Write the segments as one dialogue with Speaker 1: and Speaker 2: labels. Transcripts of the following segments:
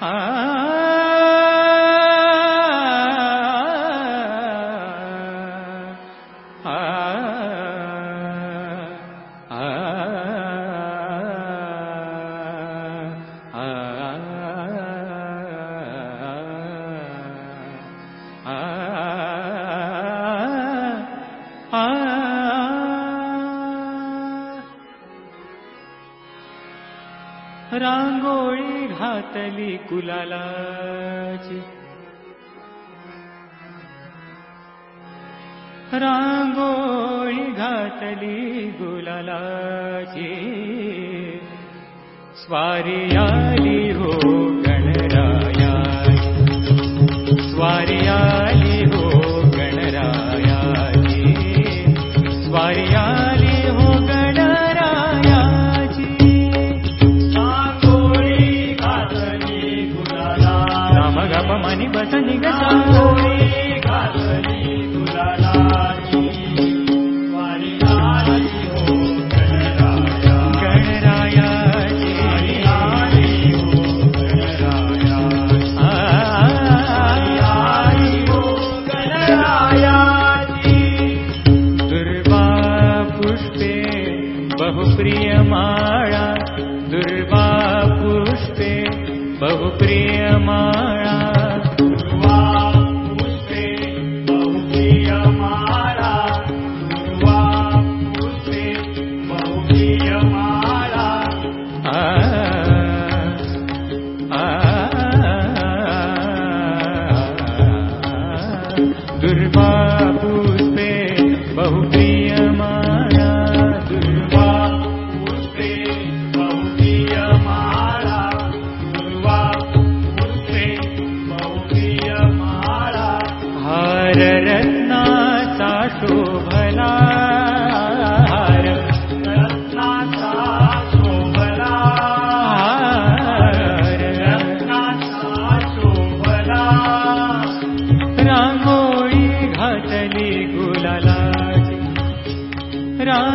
Speaker 1: 啊。रांगोळी घातली गुला
Speaker 2: रांगोळी घातली गुलालाची.
Speaker 1: स्वारी
Speaker 2: आली हो दुर्वापुष् बहुप्रिय
Speaker 1: मा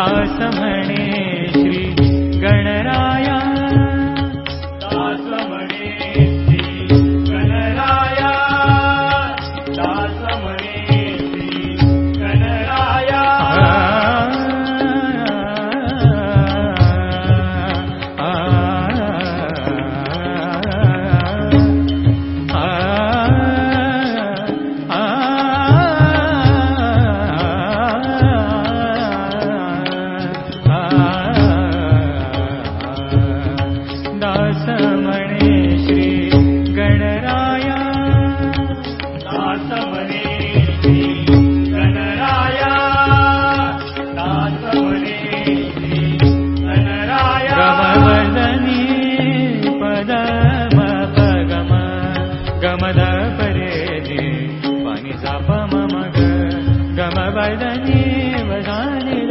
Speaker 1: दासमणे श्री गणराया। दासमणे श्री गणराया। दासमणे